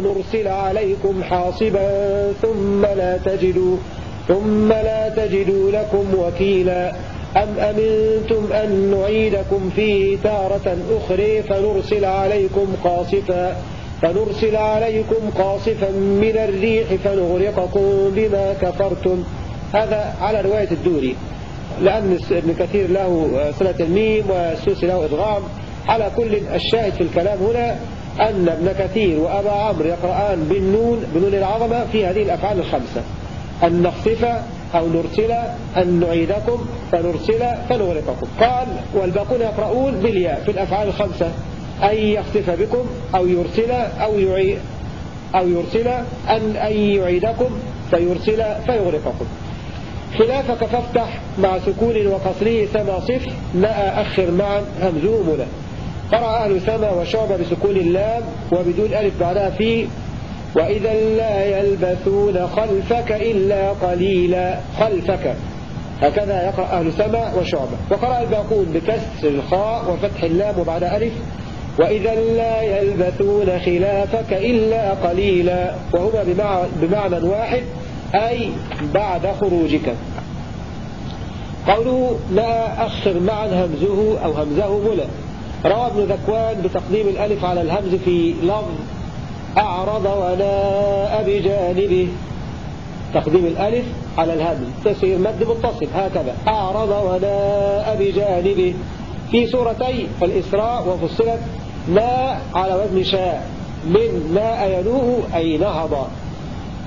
نرسل عليكم حاصبا ثم لا تجدوا ثم لا تجدوا لكم وكيلا. أم أمنتم أن نعيدكم فيه تارة أخرى فنرسل عليكم قاصفا فنرسل عليكم قاصفا من الريح فنغرقكم بما كفرتم. هذا على رواية الدوري. لأن ابن كثير له صلة الميم والسوسي له إضغام. على كل الشاهد في الكلام هنا أن ابن كثير وأبا عمرو يقرآن بالنون بنون العظمة في هذه الأفعال الخمسة. أن نخصف أو نرسل أن نعيدكم فنرسل فنغرقكم قال والباقون يقرؤون بالياء في الأفعال الخمسة. أن يخسف بكم أو يرسل أو يعيد أو يرسل أن أن يعيدكم فيرسل فيغرقكم خلافك فافتح مع سكون وقصره سما صفر نأى أخر معا همزه ملا قرأ أهل سما وشعب بسكون اللام وبدون ألف بعدها في وإذا لا يلبثون خلفك إلا قليلا خلفك. هكذا يقرأ أهل سما وشعبة وقرأ الباقون بكسر الخاء وفتح اللام وبعد ألف. وإذا لا يلبثون خلافك إلا قليلا. وهما بمعنى واحد أي بعد خروجك. قوله لا أخر معا همزه أو همزه ملا. روى ابن ذكوان بتقديم الألف على الهمز في لفظ أعرض وناء بجانبه تقديم الألف على الهمز. تصير مد متصل. هكذا. أعرض وناء بجانبه في سورتي الإسراء وفصلت ما على وزن شاء. من ناء ينوه أي نهض.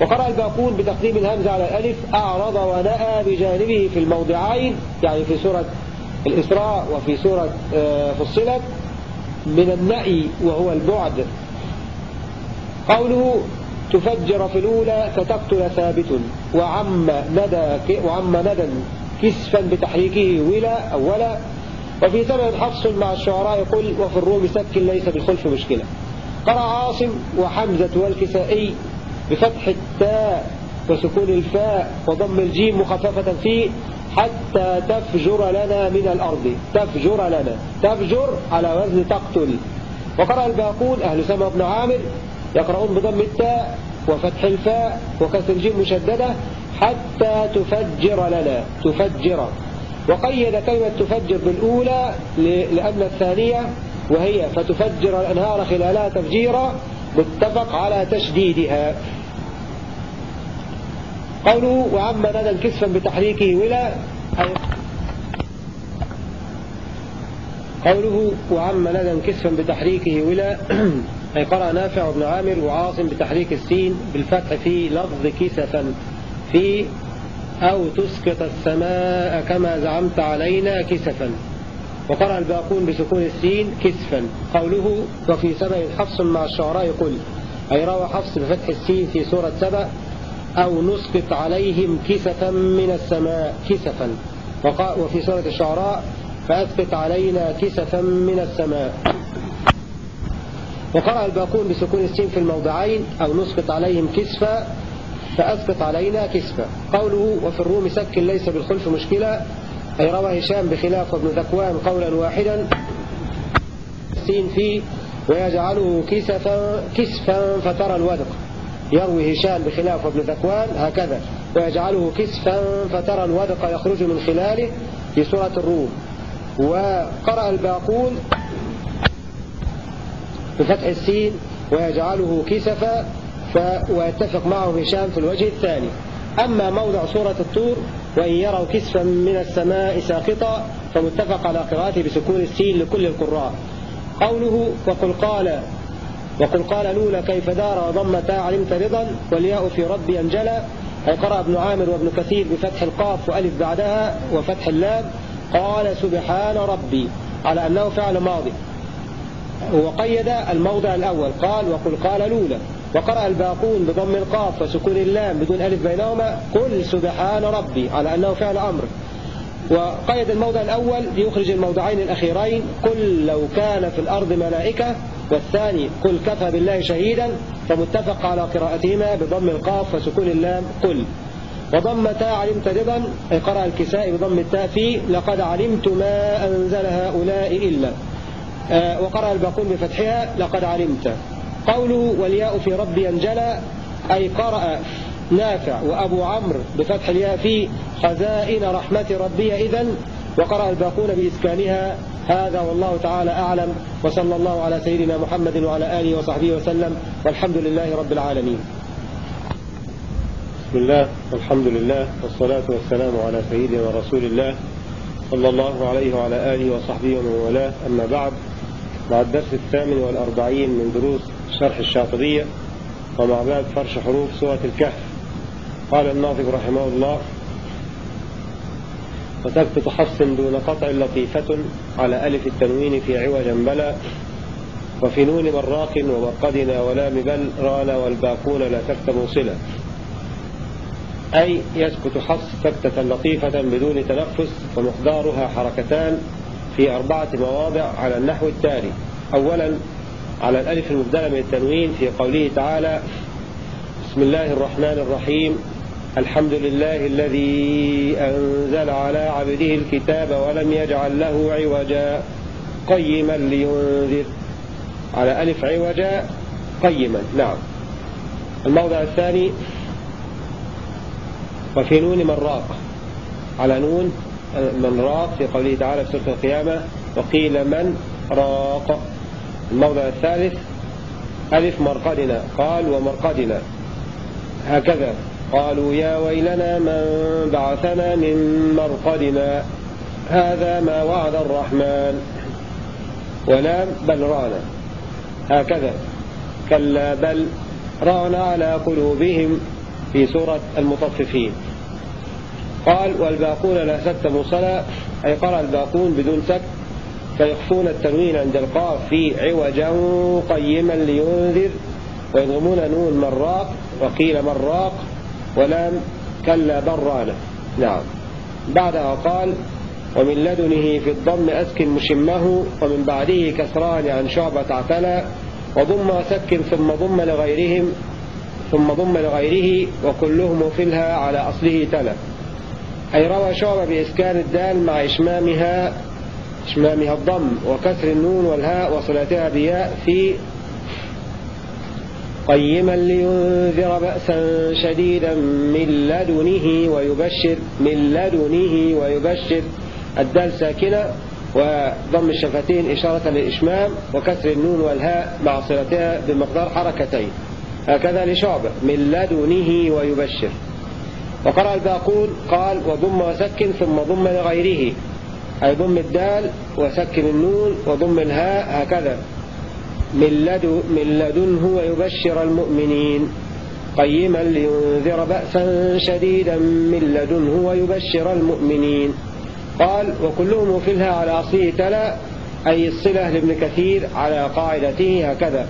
وقرأ الباقون بتقديم الهمزة على الألف أعرض ونأى بجانبه في الموضعين يعني في سورة الإسراء وفي سورة آه، فصلت من النأي وهو البعد. قوله تفجر في الأولى فتقتل ثابت وعم ندى وعم ندى كسفا بتحريكه ولا أولا. وفي ثمن حفص مع الشعراء يقول وفي الروم سك ليس بالخلف مشكلة. قرأ عاصم وحمزة والكسائي بفتح التاء وسكون الفاء وضم الجيم مخففة فيه حتى تفجر لنا من الأرض. تفجر لنا. تفجر على وزن تقتل. وقرأ الباقون أهل سما بن عامر يقرؤون بضم التاء وفتح الفاء وكسر الجيم مشددة حتى تفجر لنا. تفجر. وقيد كلمة تفجر بالأولى لأن الثانية وهي فتفجر الأنهار خلالها تفجيرا متفق على تشديدها. قوله وعم ندى كسفا بتحريكه ولا قوله وعم ندى كسفا بتحريكه ولا أي قرأ نافع وابن عامر وعاصم بتحريك السين بالفتح في لفظ كسفا في أو تسقط السماء كما زعمت علينا كسفا. وقرأ الباقون بسكون السين كسفا. قوله وفي سبع حفص مع الشعراء يقول أي روى حفص بفتح السين في سورة سبع. أو نسقط عليهم كسفا من السماء كسفا. وفي سورة الشعراء فأسقط علينا كسفا من السماء. وقرأ الباقون بسكون السين في الموضعين أو نسقط عليهم كسفا فأسقط علينا كسفا. قوله وفي الروم سك ليس بالخلف مشكلة أي روى هشام بخلاف وابن ذكوان قولا واحدا. السين فيه ويجعله كسفا, كسفا فترى الودق يروي هشام بخلاف وابن ذكوان هكذا ويجعله كسفا فترى الودق يخرج من خلاله في سورة الروم. وقرأ الباقون بفتح السين ويجعله كسفا ويتفق معه هشام في الوجه الثاني. أما موضع سورة الطور وإن يروا كسفا من السماء ساقطا فمتفق على قراءته بسكون السين لكل القراء. قوله وقل قال وقل قال لولا كيف دار وضمتا علمت رضا والياء في ربي أنجلا أي قرأ ابن عامر وابن كثير بفتح القاف وألف بعدها وفتح اللام. قال سبحان ربي على أنه فعل ماضي. وقيد الموضع الأول. قال وقل قال لولا. وقرأ الباقون بضم القاف وسكون اللام بدون ألف بينهما. قل سبحان ربي على أنه فعل أمر. وقيد الموضع الأول ليخرج الموضعين الأخيرين. قل لو كان في الأرض ملائكة والثاني قل كفى بالله شهيدا فمتفق على قراءتهما بضم القاف وسكون اللام قل. وضم تاء علمت رضا قرأ الكساء بضم التاء في لقد علمت ما أنزل هؤلاء إلا. آه، وقرأ الباقون بفتحها لقد علمت. قوله والياء في ربي انجلى أي قرأ نافع وأبو عمرو بفتح الياء في خزائن رحمة ربي إذن وقرأ الباقون بإسكانها هذا والله تعالى أعلم. وصلى الله على سيدنا محمد وعلى آله وصحبه وسلم. والحمد لله رب العالمين. بسم الله والحمد لله والصلاة والسلام على سيدنا رسول الله صلى الله عليه وعلى آله وصحبه ومن والاه. أما بعد مع الدرس الثامن والأربعين من دروس شرح الشاطبية ومع بعد فرش حروف سورة الكهف. قال الناظم رحمه الله وتكت تحصن دون قطع لطيفة على ألف التنوين في عوجا بلا وفي نون مراق ومرقدنا ولام بل رانا والباقون لا تكتب صلة أي يسكت حص سكتة لطيفة بدون تنفس ومقدارها حركتان في أربعة مواضع على النحو التالي. أولا على الألف المبدلة من التنوين في قوله تعالى بسم الله الرحمن الرحيم الحمد لله الذي أنزل على عبده الكتاب ولم يجعل له عوجا قيما لينذر. على ألف عوجا قيما. نعم. الموضع الثاني وفي نون من راق. على نون من راق في قوله تعالى في سورة القيامة وقيل من راق. الموضع الثالث ألف مرقدنا. قال ومرقدنا. هكذا. قالوا يا ويلنا من بعثنا من مرقدنا؟ هذا ما وعد الرحمن. ولام بل رانا. هكذا. كلا بل رانا على قلوبهم في سورة المطففين. قال والباقون لا سكت مصلى. أي قرأ الباقون بدون سكت فيخفون التنوين عند القاف في عوجا قيما لينذر. ويضمون نون مراق وقيل مراق. ولام كلا برانة نعم. بعدها قال ومن لدنه في الضم أسكن مشمه ومن بعده كسران عن شعبة اعتلى وضم وسكن ثم ضم لغيرهم ثم ضم لغيره وكلهم فلها على أصله تلا. أي روى شعبة بإسكان الدال مع إشمامها إشمامها الضم وكسر النون والهاء وصلاتها بياء في قيما لينذر بأسا شديدا من لدنه ويبشر من لدنه ويبشر الدال ساكنة وضم الشفتين إشارة للإشمام وكسر النون والهاء مع صلتها بمقدار حركتين. هكذا لشعبة من لدنه ويبشر. وقرأ الباقون قال وضم وسكن ثم ضم لغيره. أي ضم الدال وسكن النون وضم الهاء هكذا. من, لدن من لدنه ويبشر المؤمنين. قيما لينذر بأسا شديدا من لدنه ويبشر المؤمنين. قال وكلهم فيها على أصله تلا أي الصلة لابن كثير على قاعدته هكذا.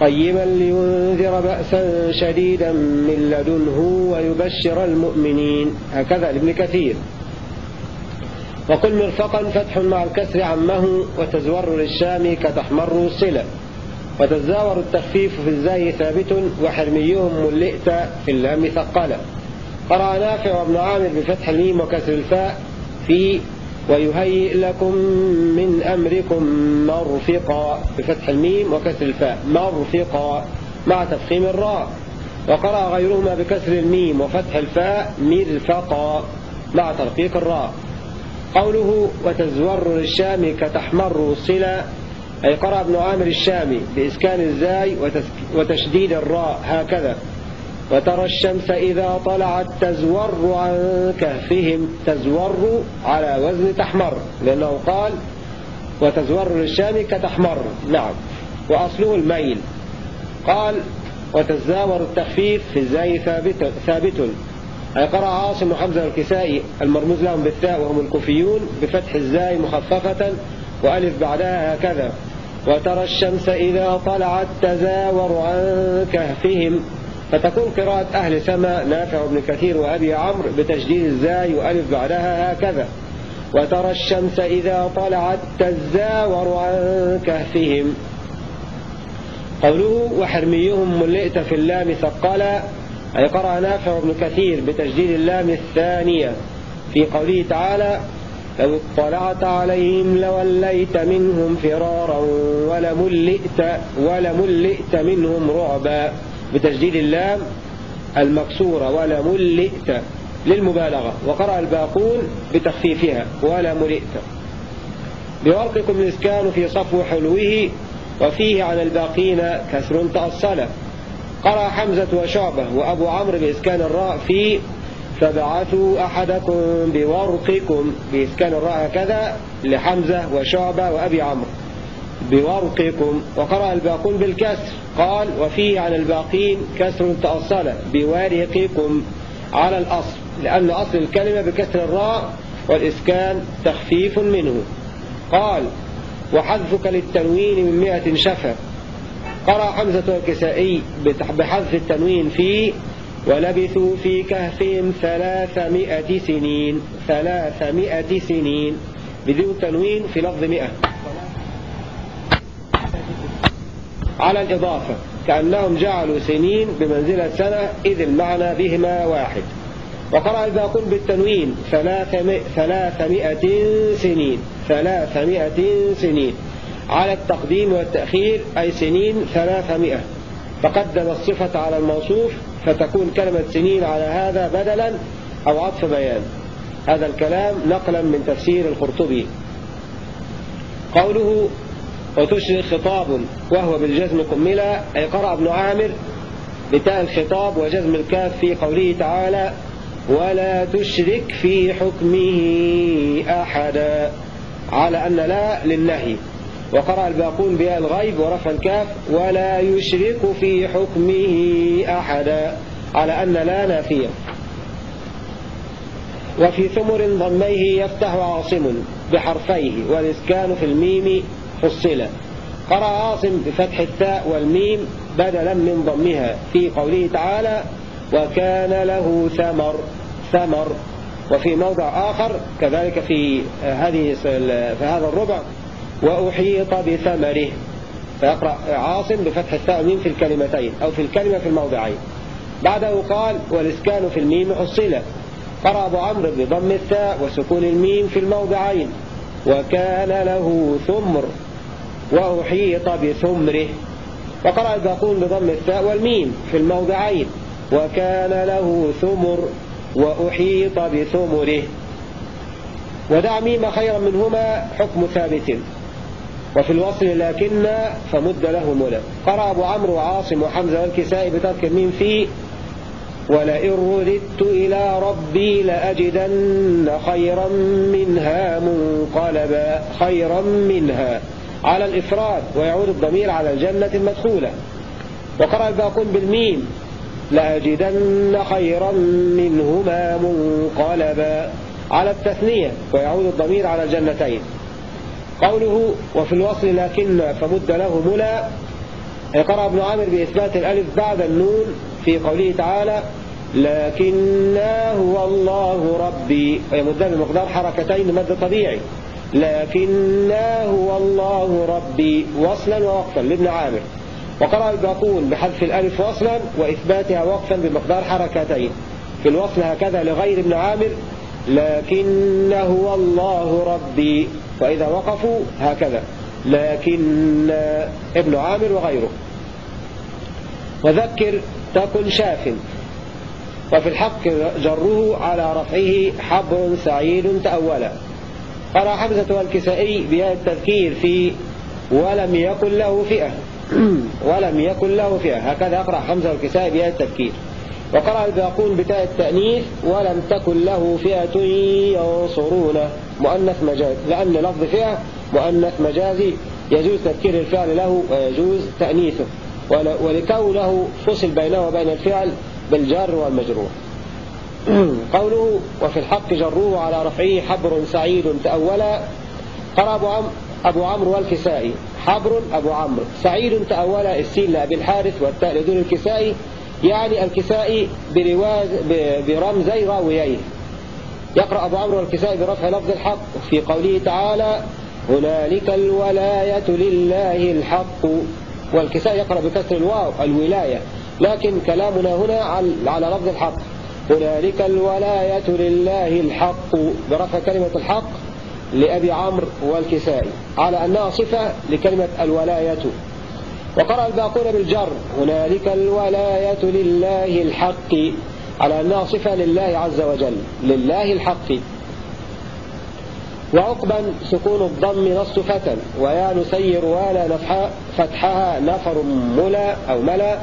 قيما لينذر بأسا شديدا من لدنه ويبشر المؤمنين. هكذا لابن كثير. وقل مرفقا فتح مع الكسر عمه وتزور للشام كتحمر صلة. وتزاور التخفيف في الزاي ثابت وحرميهم ملئت في اللام ثقلا قرأ نافع وابن عامر بفتح الميم وكسر الفاء في ويهيئ لكم من أمركم مرفقا بفتح الميم وكسر الفاء. مرفقا مع تفخيم الراء. وقرأ غيرهما بكسر الميم وفتح الفاء مرفقا مع ترقيق الراء. قوله وتزور للشام كتحمر صلة أي قرأ ابن عامر الشامي بإسكان الزاي وتشديد الراء هكذا. وترى الشمس إذا طلعت تزور عن كهفهم تزور على وزن تحمر لأنه قال وتزور للشام كتحمر. نعم. وأصله الميل. قال وتزاور التخفيف في الزاي ثابت, ثابت. أي قرأ عاصم وحمزة الكسائي المرموز لهم بالثاء وهم الكوفيون بفتح الزاي مخففة وألف بعدها هكذا. وترى الشمس إذا طلعت تزاور عن كهفهم. فتكون قراءة أهل سما نافع بن كثير وأبي عمرو بتشديد الزاي وألف بعدها هكذا. وترى الشمس إذا طلعت تزاور عن كهفهم. قوله وحرميهم ملئت في اللام ثقلا أي قرأ نافع بن كثير بتجديد اللام الثانية في قوله تعالى لو اطلعت عليهم لوليت منهم فرارا ولملئت, ولملئت منهم رعبا بتجديد اللام المكسورة ولملئت للمبالغة وقرأ الباقون بتخفيفها ولملئت بورقكم الإسكان في صفو حلوة وفيه عن الباقين كسر تأصل. قرأ حمزة وشعبة وأبو عمرو بإسكان الراء في فبعثوا أحدكم بورقكم بإسكان الراء هكذا لحمزة وشعبة وأبي عمرو. بورقكم. وقرأ الباقون بالكسر. قال وفيه عن الباقين كسر تأصل بورقكم على الأصل. لأن أصل الكلمة بكسر الراء والإسكان تخفيف منه. قال وحذفك للتنوين من مئة شفة قرأ حمزة الكسائي بحذف التنوين في ولبثوا في كهفهم ثلاثمائة سنين ثلاثمائة سنين. بدون تنوين في لفظ مئة. على الإضافة كأنهم جعلوا سنين بمنزلة سنة إذ المعنى بهما واحد. وقرأ الباقون بالتنوين ثلاثمائة سنين ثلاثمائة سنين. على التقديم والتأخير أي سنين ثلاثمائة. فقدم الصفة على الموصوف فتكون كلمة سنين على هذا بدلا أو عطف بيان. هذا الكلام نقلا من تفسير القرطبي. قوله وتشرق خطاب وهو بالجزم كملا أي قرأ ابن عامر بتاء الخطاب وجزم الكاف في قوله تعالى ولا تشرك في حكمه أحدا على أن لا للنهي. وقرأ الباقون بها الغيب ورفع الكاف ولا يشرك في حكمه أحدا على أن لا نافية وفي ثمر ضميه يفتح عاصم بحرفيه والإسكان في الميم فصلا قرأ عاصم بفتح التاء والميم بدلا من ضمها في قوله تعالى وكان له ثمر ثمر. وفي موضع آخر كذلك في هذه في هذا الربع وأحيط بثمره. فيقرأ عاصم بفتح الثاء والميم في الكلمتين أو في الكلمة في الموضعين. بعده قال والإسكان في الميم حصلة قرأ أبو عمرو بضم الثاء وسكون الميم في الموضعين. وكان له ثمر. وأحيط بثمره. وقرأ الباقون بضم الثاء والميم في الموضعين. وكان له ثمر. وأحيط بثمره. ودع ميم خيرا منهما حكم ثابت. وفي الوصل لكن فمد له ملا قرأ أبو عمرو وعاصم وحمزة والكسائي بترك الميم في ولئن رددت إلى ربي لأجدن خيرا منها منقلبا. خيرا منها. على الإفراد ويعود الضمير على الجنة المدخولة. وقرأ الباقون بالميم. لأجدن خيرا منهما منقلبا. على التثنية ويعود الضمير على الجنتين. قوله وفي الوصل لكن فمد له ملا قرأ ابن عامر بإثبات الألف بعد النون في قوله تعالى لكنا هو الله ربي ويمدها بمقدار حركتين مد طبيعي. لكنا هو الله ربي وصلا ووقفا لابن عامر. وقرأ الباقون بحذف الألف وصلا وإثباتها وقفا بمقدار حركتين. في الوصل هكذا لغير ابن عامر لكن هو الله ربي وإذا وقفوا هكذا. لكن ابن عامر وغيره. وذكر تكن شاف. وفي الحق جره على رفعه حبر سعيد تأولا. قرأ حمزة والكسائي بها التذكير في ولم يكن له فئة. ولم يكن له فئة. هكذا أقرأ حمزة والكسائي بها التذكير. وقرأ الباقون بتاء التأنيث ولم تكن له فئة ينصرونه مؤنث مجاز لأن لفظ فئة مؤنث مجازي. يجوز تذكير الفعل له ويجوز تأنيثه. ولكونه فصل بينه وبين الفعل بالجار والمجرور. قوله وفي الحق جروه على رفعه حبر سعيد تأولا. قرأ أبو عمرو أبو عمرو والكسائي. حبر أبو عمرو. سعيد تأولا السين لأبي الحارث والتاء لدون الكسائي. يعني الكسائي برواز برمزي راويين يقرأ أبو عمرو الكسائي برفع لفظ الحق. في قوله تعالى هنالك الولاية لله الحق. والكسائي يقرأ بكسر الواو الولاية. لكن كلامنا هنا على لفظ الحق. هنالك الولاية لله الحق. برفع كلمة الحق لأبي عمرو والكسائي. على أنها صفة لكلمة الولاية. وقرأ الباقون بالجر هنالك الولاية لله الحق على أنها صفة لله عز وجل لله الحق. وعقبا سكون الضم نص فتى ويا نسير ولا فتحها نفر ملا أو ملا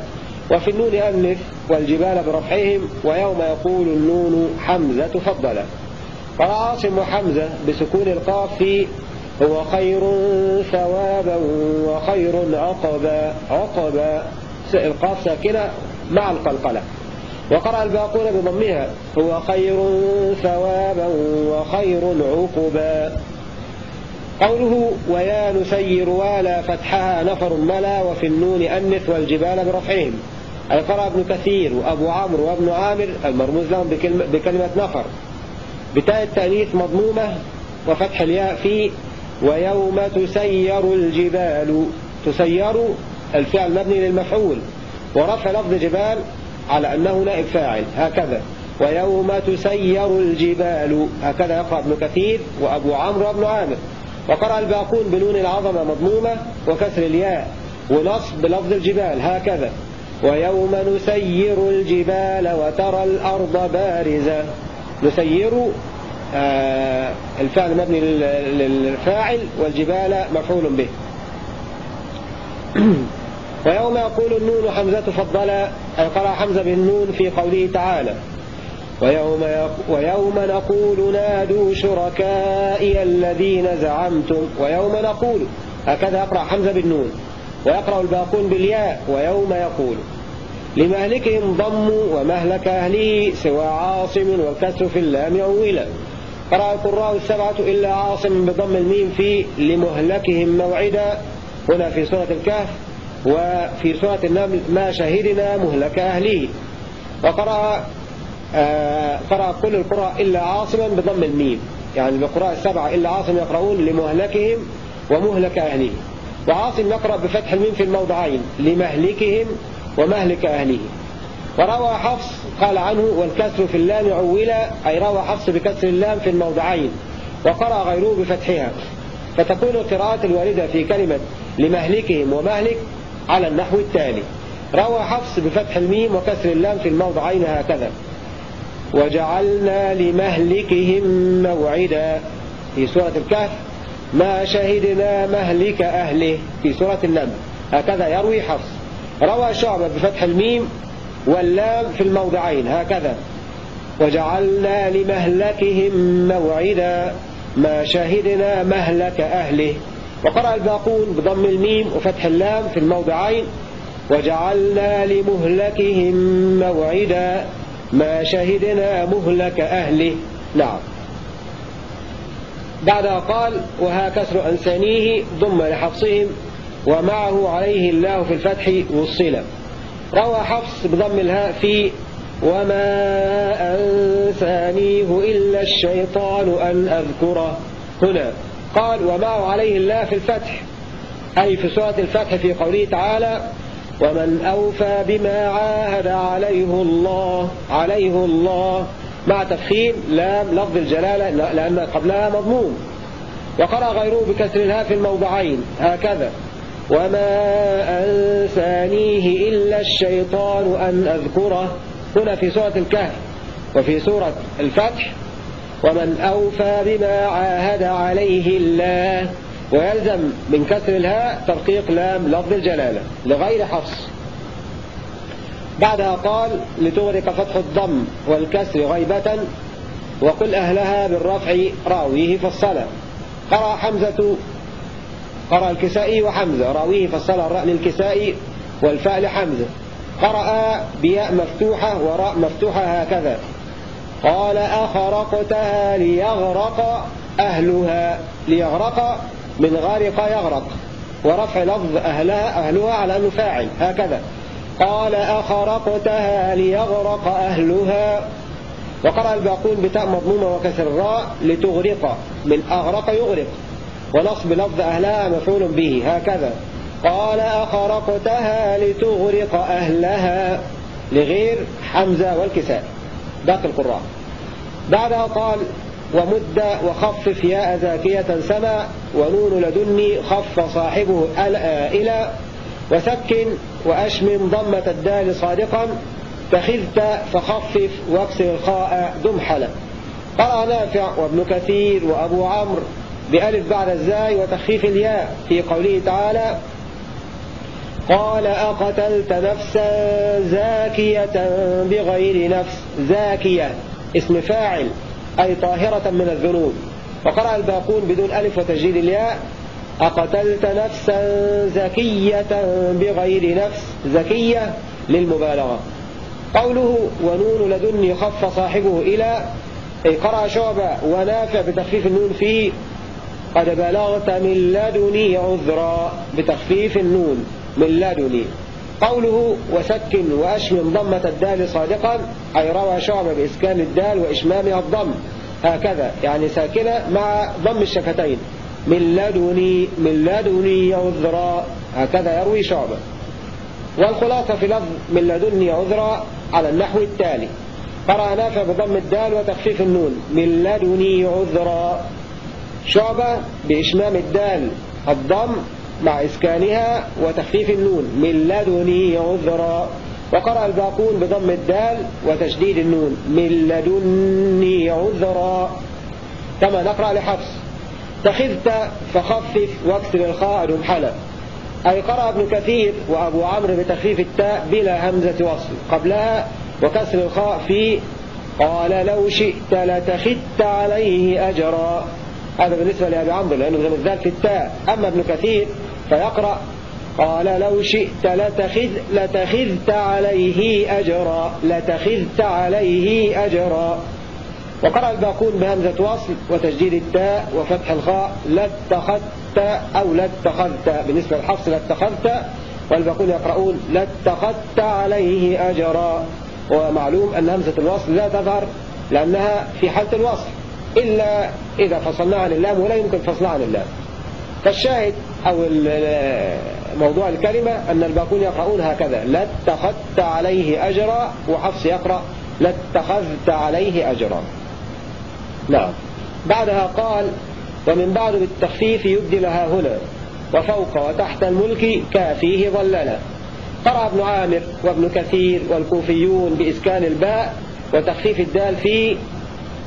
وفي النون أنف والجبال برفعهم ويوم يقول النون حمزة فضلا قال عاصم وحمزة بسكون القاف في هو خير ثوابا وخير عقبا عقبا. القاف ساكنة مع القلقلة. وقرأ الباقون بضمها هو خير ثوابا وخير عقبا. قوله ويا نسير والا فتحها نفر ملا وفي النون أنث والجبال برفعهم. أي قرأ ابن كثير وأبو عمرو وابن عامر المرموز لهم بكلمة, بكلمة نفر. بتاء التأنيث مضمومة وفتح الياء في ويوم تسير الجبال. تسير الفعل مبني للمفعول. ورفع لفظ جبال على أنه نائب فاعل. هكذا. ويوم تسير الجبال. هكذا يقرأ ابن كثير وأبو عمرو وابن عامر. وقرأ الباقون بنون العظمة مضمومة وكسر الياء ونصب لفظ الجبال. هكذا. ويوم نسير الجبال وترى الأرض بارزة. نسير الفعل مبني للفاعل والجبال مفعول به. ويوم يقول النون حمزة فضلا أي قرأ حمزة بالنون في قوله تعالى. ويوم, ويوم نقول نادوا شركائي الذين زعمتم. ويوم نقول هكذا يقرأ حمزة بالنون. ويقرأ الباقون بالياء ويوم يقول. لمهلكهم ضموا ومهلك أهله سوى عاصم والكسر في اللام أولا قرأ القراء السبعة إلا عاصم بضم الميم في لمهلكهم موعدا. هنا في سورة الكهف وفي سورة النمل ما شهدنا مهلك أهله. وقرأ آه قرأ كل القراء إلا عاصما بضم الميم. يعني القراء السبعة إلا عاصم يقرؤون لمهلكهم ومهلك أهله. وعاصم يقرأ بفتح الميم في الموضعين لمهلكهم ومهلك أهله. وروى حفص قال عنه والكسر في اللام عولا أي روى حفص بكسر اللام في الموضعين وقرأ غيره بفتحها. فتكون القراءة الواردة في كلمة لمهلكهم ومهلك على النحو التالي. روى حفص بفتح الميم وكسر اللام في الموضعين هكذا. وجعلنا لمهلكهم موعدا. في سورة الكهف ما شهدنا مهلك أهله. في سورة النمل هكذا يروي حفص. روى شعبة بفتح الميم واللام في الموضعين هكذا. وجعلنا لمهلكهم موعدا ما شهدنا مهلك أهله. وقرأ الباقون بضم الميم وفتح اللام في الموضعين. وجعلنا لمهلكهم موعدا ما شهدنا مهلك أهله. نعم. بعدها قال وها كسر أنسانيه ضم لحفصهم ومعه عليه الله في الفتح والصلة روى حفص بضم الهاء في وما أنسانيه إلا الشيطان أن أذكره هنا قال ومعه عليه الله في الفتح أي في سورة الفتح في قوله تعالى ومن أوفى بما عاهد عليه الله عليه الله مع تفخيم لام لفظ الجلالة لأن قبلها مضموم. وقرأ غيره بكسر الهاء في الموضعين هكذا. وما أنسانيه إلا الشيطان أن أذكره. هنا في سورة الكهف وفي سورة الفتح. ومن أوفى بما عاهد عليه الله. ويلزم من كسر الهاء ترقيق لام لفظ الجلالة لغير حفص. بعدها قال لتغرق فتح الضم والكسر غيبة وقل أهلها بالرفع راويه فالصلاة قرأ حمزة قرأ الكسائي وحمزة رأويه فصل الراء للكسائي والفاء لحمزة قرأ بياء مفتوحة وراء مفتوحة هكذا. قال أخرقتها ليغرق أهلها ليغرق من غارق يغرق. ورفع لفظ أهلها أهلها على أنه فاعل هكذا. قال أخرقتها ليغرق أهلها. وقرأ الباقون بتاء مضمومة وكسر الراء لتغرق من أغرق يغرق. ونصب لفظ أهلها مفعول به هكذا. قال أخرقتها لتغرق أهلها لغير حمزة والكساء باقي القراء. بعدها قال ومد وخفف ياء زاكية سما ونون لدني خف صاحبه إلى. وسكن وأشمم ضمة الدال صادقا تخذت فخفف واكسر الخاء دمحلا. قرأ نافع وابن كثير وأبو عمرو بألف بعد الزاي وتخفيف الياء في قوله تعالى قال أقتلت نفسا زاكية بغير نفس. زاكية اسم فاعل أي طاهرة من الذنوب. وقرأ الباقون بدون ألف وتجديد الياء أقتلت نفسا زكية بغير نفس. زكية للمبالغة. قوله ونون لدني خف صاحبه إلى أي قرأ شعبة ونافع بتخفيف النون في قد بلغت من لدني عذرا بتخفيف النون من لدني. قوله وسكن وأشمم ضمة الدال صادقا أي روى شعبة بإسكان الدال وإشمامها الضم. هكذا يعني ساكنة مع ضم الشفتين. من لدني من لدني عذرا. هكذا يروي شعبة. والخلاصة في لفظ من لدني عذرا على النحو التالي. قرأ نافع بضم الدال وتخفيف النون. من لدني عذرا. شعبة بإشمام الدال الضم مع إسكانها وتخفيف النون من لدني عذرا. وقرأ الباقون بضم الدال وتشديد النون من لدني عذرا. كما نقرأ لحفص. تخذت فخفف واكسر الخاء نمحلا أي قرأ ابن كثير وأبو عمرو بتخفيف التاء بلا همزة وصل قبلها وكسر الخاء في قال لو شئت لتخذت عليه أجرا. هذا بالنسبة لأبي عمرو لأنه من الذال في التاء. أما ابن كثير فيقرأ قال لو شئت لتخذ لتخذت عليه أجرا لتخذت عليه أجرا. وقرأ الباقون بهمزة وصل وتجديد التاء وفتح الخاء لاتخذت أو لاتخذت. بالنسبة للحفص لاتخذت. والباقون يقرؤون لاتخذت عليه أجرا. ومعلوم أن همزة الوصل لا تظهر لأنها في حالة الوصل. إلا إذا فصلناها عن اللام ولا يمكن فصلها عن اللام فالشاهد أو موضوع الكلمة أن الباقون يقرؤون هكذا لاتخذت عليه أجرا وحفص يقرأ لاتخذت عليه أجرا نعم. بعدها قال ومن بعد بالتخفيف يبدلها هنا وفوق وتحت الملك كافيه ظللا قرأ ابن عامر وابن كثير والكوفيون بإسكان الباء وتخفيف الدال في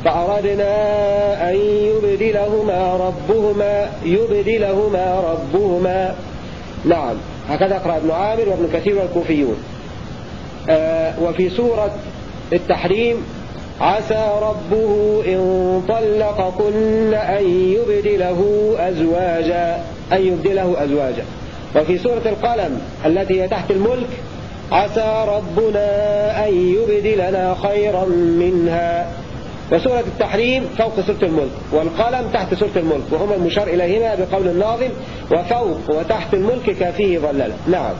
فأردنا أن يبدلهما ربهما يبدلهما ربهما. نعم. هكذا قرأ ابن عامر وابن كثير والكوفيون. آه وفي سورة التحريم عسى ربه إن طلقكن أن يبدله أزواجا أن يبدله أزواجا. وفي سورة القلم التي هي تحت الملك عسى ربنا أن يبدلنا خيرا منها. وسورة التحريم فوق سورة الملك والقلم تحت سورة الملك وهما المشار إليهما بقول الناظم وفوق وتحت الملك كافيه ظللا نعم.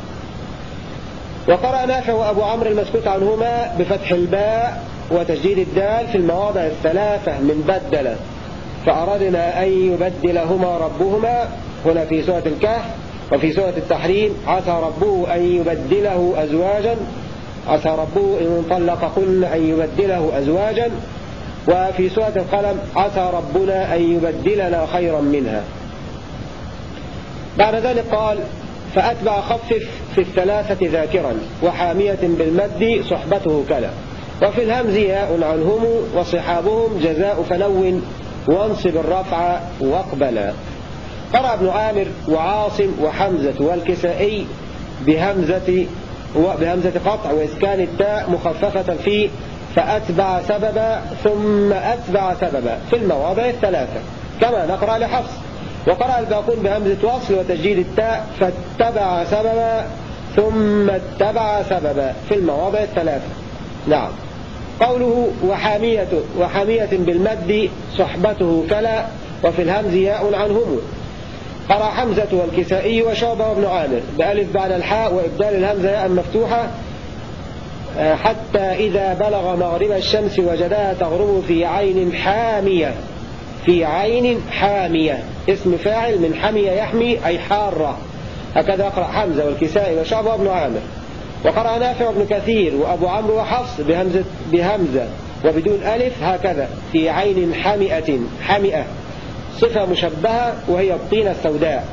وقرأ نافع وأبو عمرو المسكوت عنهما بفتح الباء وتجديد الدال في المواضع الثلاثة من بدل. فأردنا أن يبدلهما ربهما. هنا في سورة الكهف وفي سورة التحريم عسى ربه أن يبدله أزواجا. عسى ربه إن طلقكن أن يبدله أزواجا. وفي سورة القلم عسى ربنا أن يبدلنا خيرا منها. بعد ذلك قال فأتبع خفف في الثلاثة ذاكرا وحامية بالمد صحبته كلا وفي الهمز ياء عنهم وصحابهم جزاء فنو وانصب الرفع واقبلا. قرأ ابن عامر وعاصم وحمزة والكسائي بهمزة بهمزة قطع وإسكان التاء مخففة في فأتبع سببا ثم أتبع سببا في المواضع الثلاثة. كما نقرأ لحفص. وقرأ الباقون بهمزة وصل وتجديد التاء فاتبع سببا ثم اتبع سببا في المواضع الثلاثة. نعم. قوله وحامية وحامية بالمد صحبته كلا وفي الهمز ياء عنهم. قرأ حمزة والكسائي وشعبة وابن عامر بألف بعد الحاء وإبدال الهمزة ياء مفتوحة حتى إذا بلغ مغرب الشمس وجدها تغرب في عين حامية في عين حامية. اسم فاعل من حمي يحمي أي حارة. هكذا أقرأ حمزة والكسائي وشعبة وابن عامر. وقرأ نافع بن كثير وأبو عمرو وحفص بهمزة, بهمزة وبدون ألف هكذا. في عين حمئة حمئة صفة مشبهة وهي الطينة السوداء.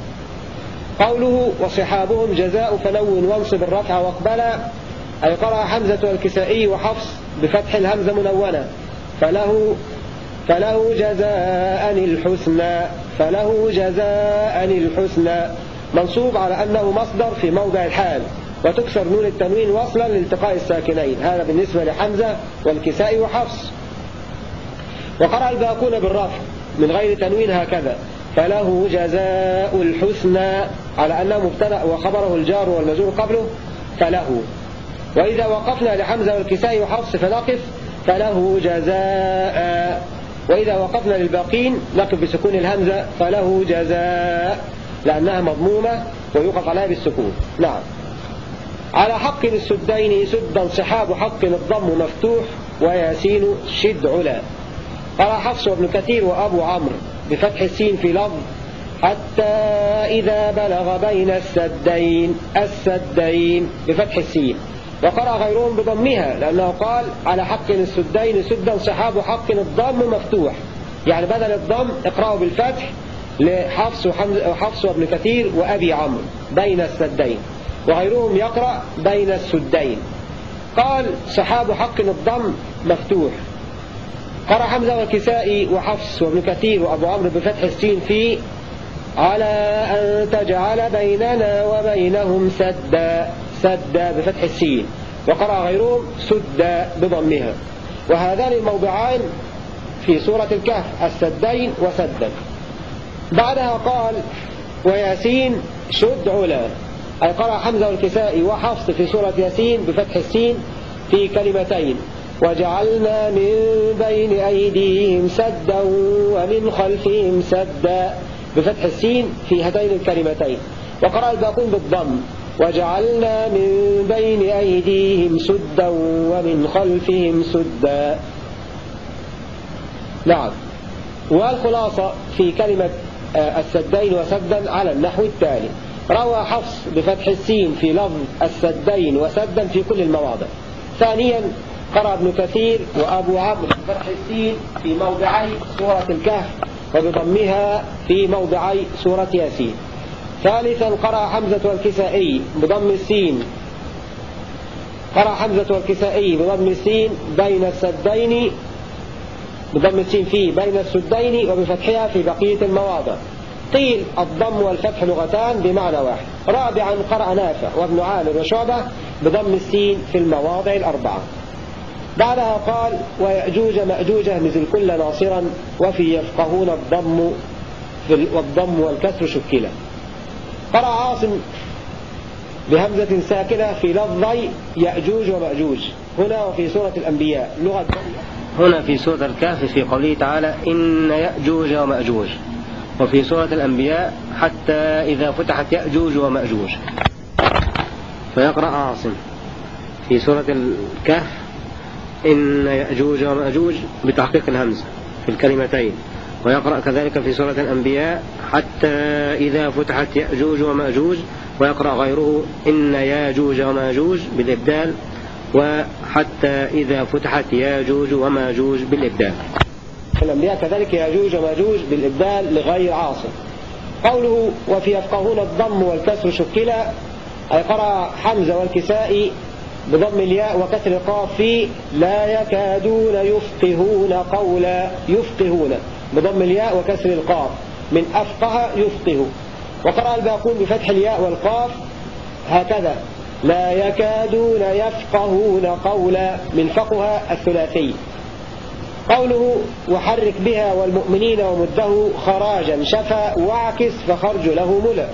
قوله وصحابهم جزاء فلون وانصب الرفع واقبلا أي قرأ حمزة والكسائي وحفص بفتح الهمزة منونة فله فله جزاء الحسنى فله جزاء الحسنى. منصوب على أنه مصدر في موضع الحال وتكسر نون التنوين وصلا لالتقاء الساكنين. هذا بالنسبة لحمزة والكساء وحفص. وقرأ الباقون بالرفع من غير تنوين هكذا. فله جزاء الحسنى على أنه مبتدأ وخبره الجار والمجرور قبله فله. وإذا وقفنا لحمزة والكساء وحفص فنقف فله جزاء. وإذا وقفنا للباقين نقف بسكون الهمزة فله جزاء لأنها مضمومة ويوقف عليها بالسكون. نعم. على حق السدين سدا صحاب حق الضم مفتوح وياسين شد علا. قال حفص وابن كثير وأبو عمرو بفتح السين في لفظ حتى إذا بلغ بين السدين السدين بفتح السين. وقرأ غيرهم بضمها لأنه قال على حق السدين سدا صحاب حق الضم مفتوح. يعني بدل الضم اقرأوا بالفتح لحفص وحفص وابن كثير وأبي عمرو بين السدين. وغيرهم يقرأ بين السدين. قال صحاب حق الضم مفتوح. قرأ حمزة والكسائي وحفص وابن كثير وأبو عمرو بفتح السين في على أن تجعل بيننا وبينهم سدا. سدا بفتح السين وقرأ غيرهم سدا بضمها. وهذان الموضعان في سورة الكهف السدين وسدا بعدها قال وياسين شد علا. أي قرأ حمزة والكسائي وحفص في سورة ياسين بفتح السين في كلمتين وجعلنا من بين أيديهم سدا ومن خلفهم سدا. بفتح السين في هاتين الكلمتين. وقرأ الباقون بالضم. وجعلنا من بين أيديهم سدا ومن خلفهم سدا. نعم. والخلاصة في كلمة آه، السدين وسدا على النحو التالي. روى حفص بفتح السين في لفظ السدين وسدا في كل المواضع. ثانيا قرأ ابن كثير وأبو عمرو بفتح السين في موضعي سورة الكهف وبضمها في موضعي سورة ياسين. ثالثا قرأ حمزة والكسائي بضم السين. قرأ حمزة والكسائي بضم السين بين السدين بضم السين فيه بين السدين وبفتحها في بقية المواضع. قيل الضم والفتح لغتان بمعنى واحد. رابعا قرأ نافع وابن عامر وشعبة بضم السين في المواضع الأربعة. بعدها قال ويأجوج مأجوجة مثل كل ناصرا وفي يفقهون الضم والضم والكسر شكلا. قرأ عاصم بهمزة ساكنة في لفظي يأجوج ومأجوج هنا وفي سورة الأنبياء لغة هنا في سورة الكهف في قوله تعالى إن يأجوج ومأجوج وفي سورة الأنبياء حتى إذا فتحت يأجوج ومأجوج. فيقرأ عاصم في سورة الكهف إن يأجوج ومأجوج بتحقيق الهمزة في الكلمتين. ويقرأ كذلك في سورة الأنبياء حتى إذا فتحت يأجوج ومأجوج ويقرأ غيره إن ياجوج وماجوج بالإبدال وحتى إذا فتحت ياجوج وماجوج بالإبدال. الأنبياء كذلك ياجوج وماجوج بالإبدال لغير عاصم. قوله وفي يفقهون الضم والكسر شكلا أي قرأ حمزة والكسائي بضم الياء وكسر القاف في لا يكادون يفقهون قولا يفقهون. بضم الياء وكسر القاف. من أفقه يفقه. وقرأ الباقون بفتح الياء والقاف. هكذا. لا يكادون يفقهون قولا من فقه الثلاثي. قوله وحرك بها والمؤمنين ومده خراجا شفا واعكس فخرج له ملا.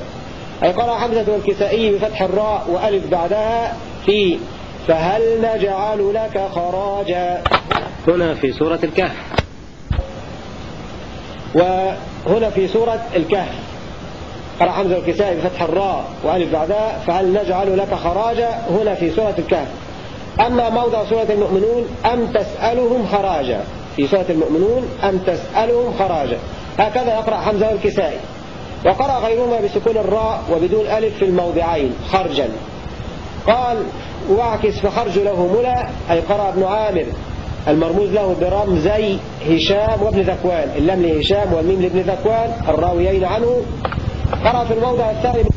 أي قرأ حمزة والكسائي بفتح الراء وألف بعدها في فهل نجعل لك خراجا. هنا في سورة الكهف. وهنا في سورة الكهف. قرأ حمزة والكسائي بفتح الراء وألف بعدها فهل نجعل لك خراجا؟ هنا في سورة الكهف. أما موضع سورة المؤمنون أم تسألهم خراجا؟ في سورة المؤمنون أم تسألهم خراجا؟ هكذا يقرأ حمزة والكسائي. وقرأ غيرهما بسكون الراء وبدون ألف في الموضعين خرجا. قال واعكس فخرج له ملا أي قرأ ابن عامر. المرموز له برمزي هشام وابن ذكوان اللام لهشام والميم لابن ذكوان الراويين عنه. قرأ في الموضع الثاني.